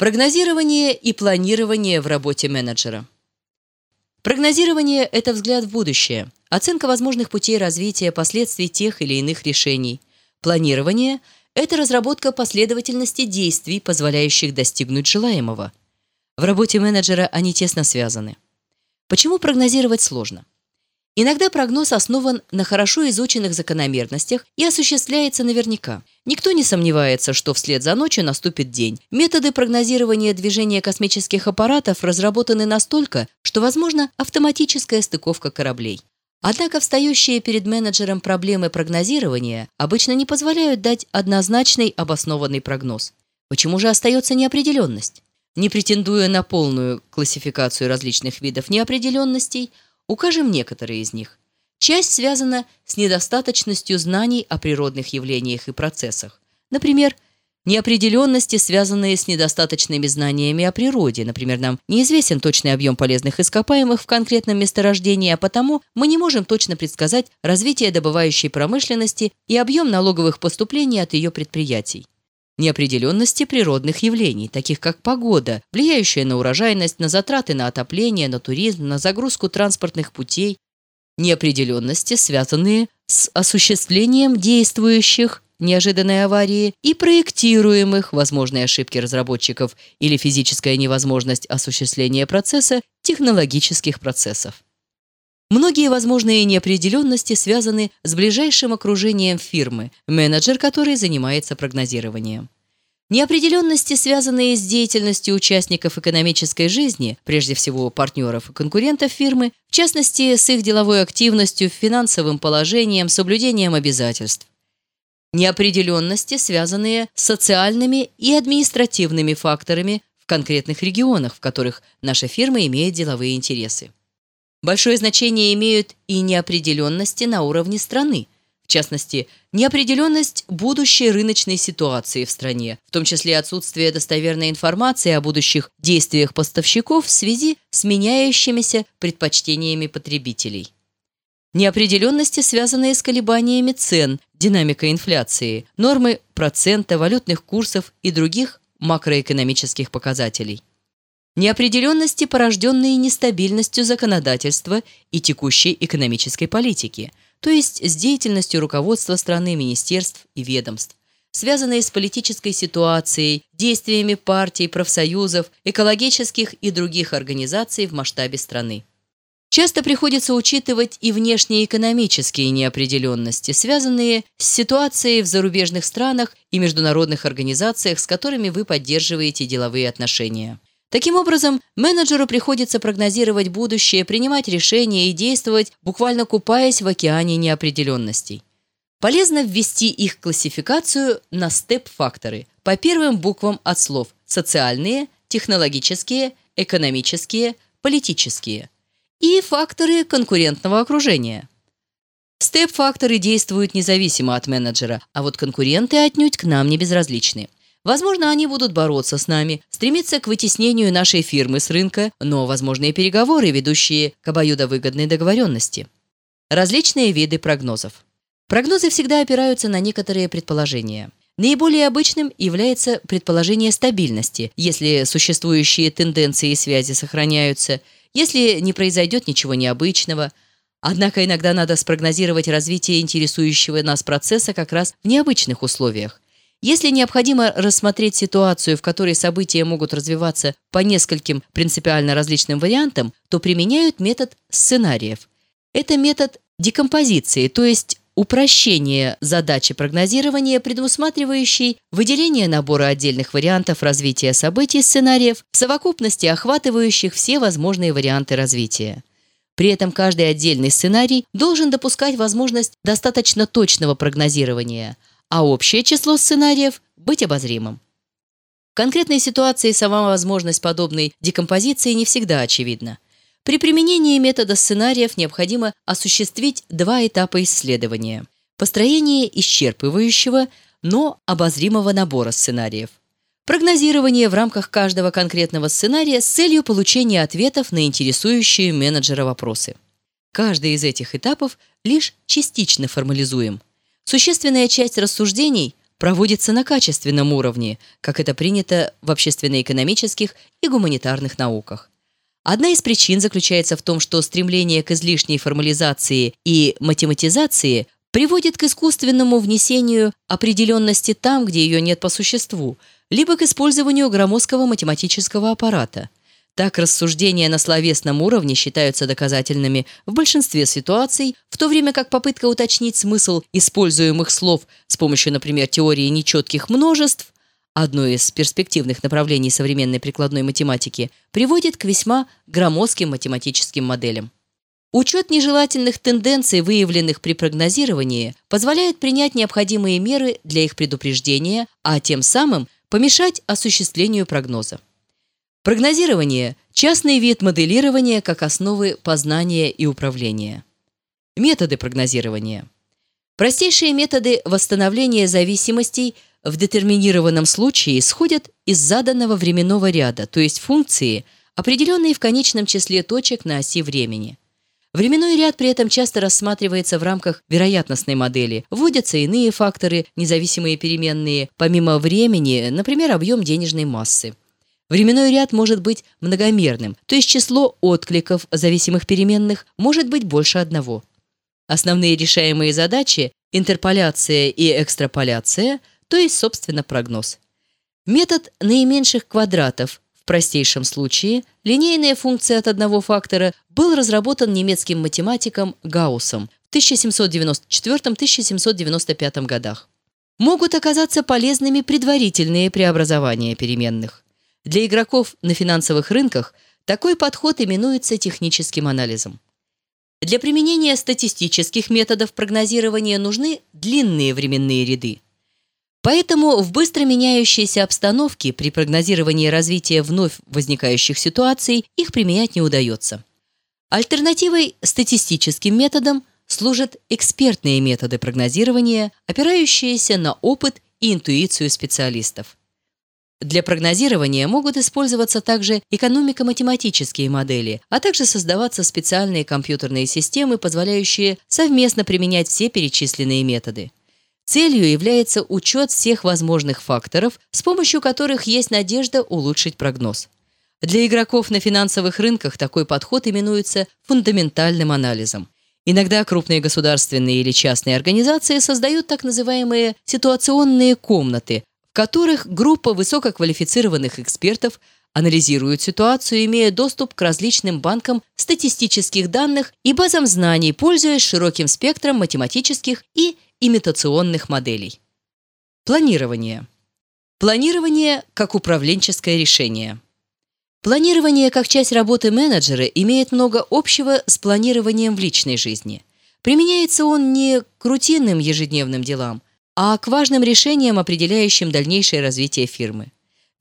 Прогнозирование и планирование в работе менеджера. Прогнозирование – это взгляд в будущее, оценка возможных путей развития последствий тех или иных решений. Планирование – это разработка последовательности действий, позволяющих достигнуть желаемого. В работе менеджера они тесно связаны. Почему прогнозировать сложно? Иногда прогноз основан на хорошо изученных закономерностях и осуществляется наверняка. Никто не сомневается, что вслед за ночью наступит день. Методы прогнозирования движения космических аппаратов разработаны настолько, что возможна автоматическая стыковка кораблей. Однако встающие перед менеджером проблемы прогнозирования обычно не позволяют дать однозначный обоснованный прогноз. Почему же остается неопределенность? Не претендуя на полную классификацию различных видов неопределенностей, Укажем некоторые из них. Часть связана с недостаточностью знаний о природных явлениях и процессах. Например, неопределенности, связанные с недостаточными знаниями о природе. Например, нам неизвестен точный объем полезных ископаемых в конкретном месторождении, а потому мы не можем точно предсказать развитие добывающей промышленности и объем налоговых поступлений от ее предприятий неопределенности природных явлений, таких как погода, влияющая на урожайность, на затраты на отопление, на туризм, на загрузку транспортных путей, неопределенности, связанные с осуществлением действующих неожиданной аварии и проектируемых возможные ошибки разработчиков или физическая невозможность осуществления процесса технологических процессов. Многие возможные неопределенности связаны с ближайшим окружением фирмы, менеджер которой занимается прогнозированием. Неопределенности, связанные с деятельностью участников экономической жизни, прежде всего партнеров и конкурентов фирмы, в частности, с их деловой активностью, финансовым положением, соблюдением обязательств. Неопределенности, связанные с социальными и административными факторами в конкретных регионах, в которых наша фирма имеет деловые интересы. Большое значение имеют и неопределенности на уровне страны, в частности, неопределенность будущей рыночной ситуации в стране, в том числе отсутствие достоверной информации о будущих действиях поставщиков в связи с меняющимися предпочтениями потребителей. Неопределенности, связанные с колебаниями цен, динамикой инфляции, нормы процента, валютных курсов и других макроэкономических показателей неопределенности, порожденные нестабильностью законодательства и текущей экономической политики, то есть с деятельностью руководства страны, министерств и ведомств, связанные с политической ситуацией, действиями партий, профсоюзов, экологических и других организаций в масштабе страны. Часто приходится учитывать и внешние экономические неопределенности, связанные с ситуацией в зарубежных странах и международных организациях, с которыми вы поддерживаете деловые отношения. Таким образом, менеджеру приходится прогнозировать будущее, принимать решения и действовать, буквально купаясь в океане неопределенностей. Полезно ввести их классификацию на степ-факторы по первым буквам от слов «социальные», «технологические», «экономические», «политические» и факторы конкурентного окружения. Степ-факторы действуют независимо от менеджера, а вот конкуренты отнюдь к нам не безразличны. Возможно, они будут бороться с нами, стремиться к вытеснению нашей фирмы с рынка, но возможные переговоры, ведущие к обоюдовыгодной договоренности. Различные виды прогнозов. Прогнозы всегда опираются на некоторые предположения. Наиболее обычным является предположение стабильности, если существующие тенденции и связи сохраняются, если не произойдет ничего необычного. Однако иногда надо спрогнозировать развитие интересующего нас процесса как раз в необычных условиях. Если необходимо рассмотреть ситуацию, в которой события могут развиваться по нескольким принципиально различным вариантам, то применяют метод сценариев. Это метод декомпозиции, то есть упрощение задачи прогнозирования, предусматривающей выделение набора отдельных вариантов развития событий сценариев в совокупности охватывающих все возможные варианты развития. При этом каждый отдельный сценарий должен допускать возможность достаточно точного прогнозирования – а общее число сценариев быть обозримым. В конкретной ситуации сама возможность подобной декомпозиции не всегда очевидна. При применении метода сценариев необходимо осуществить два этапа исследования. Построение исчерпывающего, но обозримого набора сценариев. Прогнозирование в рамках каждого конкретного сценария с целью получения ответов на интересующие менеджера вопросы. Каждый из этих этапов лишь частично формализуем – Существенная часть рассуждений проводится на качественном уровне, как это принято в общественно-экономических и гуманитарных науках. Одна из причин заключается в том, что стремление к излишней формализации и математизации приводит к искусственному внесению определенности там, где ее нет по существу, либо к использованию громоздкого математического аппарата. Так рассуждения на словесном уровне считаются доказательными в большинстве ситуаций, в то время как попытка уточнить смысл используемых слов с помощью, например, теории нечетких множеств, одно из перспективных направлений современной прикладной математики, приводит к весьма громоздким математическим моделям. Учет нежелательных тенденций, выявленных при прогнозировании, позволяет принять необходимые меры для их предупреждения, а тем самым помешать осуществлению прогноза. Прогнозирование – частный вид моделирования как основы познания и управления. Методы прогнозирования. Простейшие методы восстановления зависимостей в детерминированном случае исходят из заданного временного ряда, то есть функции, определенные в конечном числе точек на оси времени. Временной ряд при этом часто рассматривается в рамках вероятностной модели. Вводятся иные факторы, независимые переменные, помимо времени, например, объем денежной массы. Временной ряд может быть многомерным, то есть число откликов зависимых переменных может быть больше одного. Основные решаемые задачи – интерполяция и экстраполяция, то есть, собственно, прогноз. Метод наименьших квадратов в простейшем случае линейная функция от одного фактора был разработан немецким математиком Гауссом в 1794-1795 годах. Могут оказаться полезными предварительные преобразования переменных. Для игроков на финансовых рынках такой подход именуется техническим анализом. Для применения статистических методов прогнозирования нужны длинные временные ряды. Поэтому в быстро меняющейся обстановке при прогнозировании развития вновь возникающих ситуаций их применять не удается. Альтернативой статистическим методам служат экспертные методы прогнозирования, опирающиеся на опыт и интуицию специалистов. Для прогнозирования могут использоваться также экономико-математические модели, а также создаваться специальные компьютерные системы, позволяющие совместно применять все перечисленные методы. Целью является учет всех возможных факторов, с помощью которых есть надежда улучшить прогноз. Для игроков на финансовых рынках такой подход именуется фундаментальным анализом. Иногда крупные государственные или частные организации создают так называемые ситуационные комнаты, которых группа высококвалифицированных экспертов анализирует ситуацию, имея доступ к различным банкам статистических данных и базам знаний, пользуясь широким спектром математических и имитационных моделей. Планирование. Планирование как управленческое решение. Планирование как часть работы менеджера имеет много общего с планированием в личной жизни. Применяется он не к рутинным ежедневным делам, а к важным решениям, определяющим дальнейшее развитие фирмы.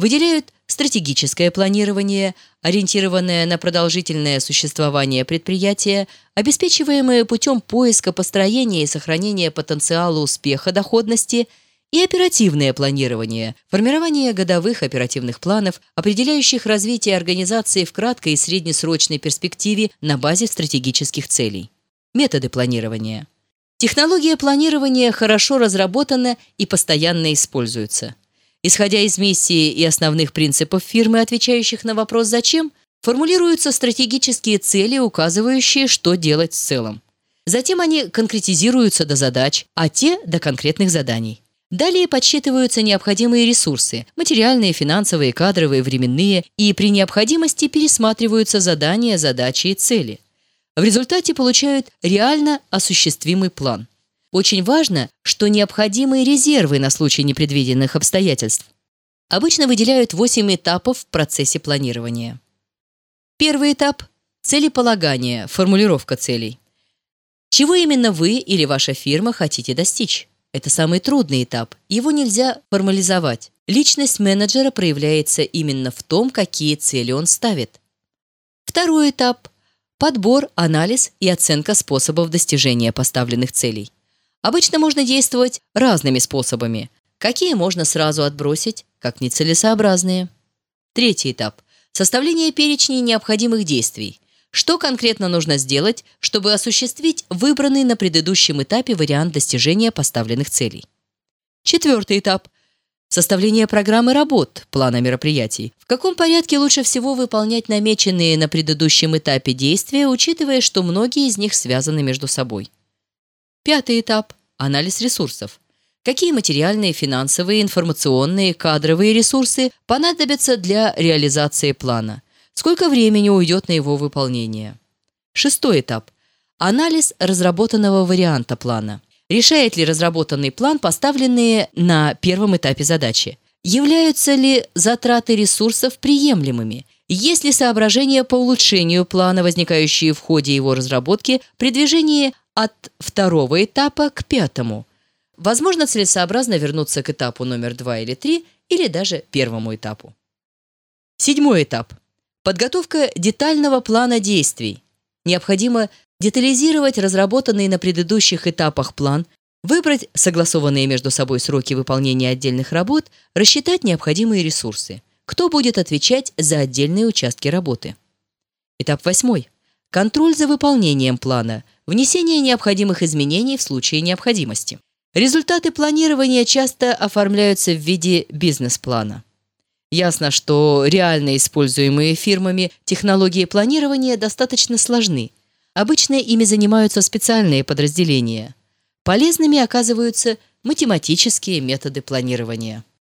Выделяют стратегическое планирование, ориентированное на продолжительное существование предприятия, обеспечиваемое путем поиска, построения и сохранения потенциала успеха доходности и оперативное планирование, формирование годовых оперативных планов, определяющих развитие организации в краткой и среднесрочной перспективе на базе стратегических целей. Методы планирования – Технология планирования хорошо разработана и постоянно используется. Исходя из миссии и основных принципов фирмы, отвечающих на вопрос «Зачем?», формулируются стратегические цели, указывающие, что делать в целом. Затем они конкретизируются до задач, а те – до конкретных заданий. Далее подсчитываются необходимые ресурсы – материальные, финансовые, кадровые, временные – и при необходимости пересматриваются задания, задачи и цели – в результате получают реально осуществимый план. Очень важно, что необходимые резервы на случай непредвиденных обстоятельств. Обычно выделяют 8 этапов в процессе планирования. Первый этап – целеполагание, формулировка целей. Чего именно вы или ваша фирма хотите достичь? Это самый трудный этап, его нельзя формализовать. Личность менеджера проявляется именно в том, какие цели он ставит. Второй этап Подбор, анализ и оценка способов достижения поставленных целей. Обычно можно действовать разными способами. Какие можно сразу отбросить, как нецелесообразные. Третий этап – составление перечней необходимых действий. Что конкретно нужно сделать, чтобы осуществить выбранный на предыдущем этапе вариант достижения поставленных целей. Четвертый этап – составление программы работ, плана мероприятий. В каком порядке лучше всего выполнять намеченные на предыдущем этапе действия, учитывая, что многие из них связаны между собой. Пятый этап – анализ ресурсов. Какие материальные, финансовые, информационные, кадровые ресурсы понадобятся для реализации плана? Сколько времени уйдет на его выполнение? Шестой этап – анализ разработанного варианта плана. Решает ли разработанный план поставленные на первом этапе задачи? Являются ли затраты ресурсов приемлемыми? Есть ли соображения по улучшению плана, возникающие в ходе его разработки при движении от второго этапа к пятому? Возможно, целесообразно вернуться к этапу номер два или три, или даже первому этапу. Седьмой этап. Подготовка детального плана действий. Необходимо детализировать разработанный на предыдущих этапах план, выбрать согласованные между собой сроки выполнения отдельных работ, рассчитать необходимые ресурсы. Кто будет отвечать за отдельные участки работы? Этап восьмой. Контроль за выполнением плана, внесение необходимых изменений в случае необходимости. Результаты планирования часто оформляются в виде бизнес-плана. Ясно, что реально используемые фирмами технологии планирования достаточно сложны. Обычно ими занимаются специальные подразделения. Полезными оказываются математические методы планирования.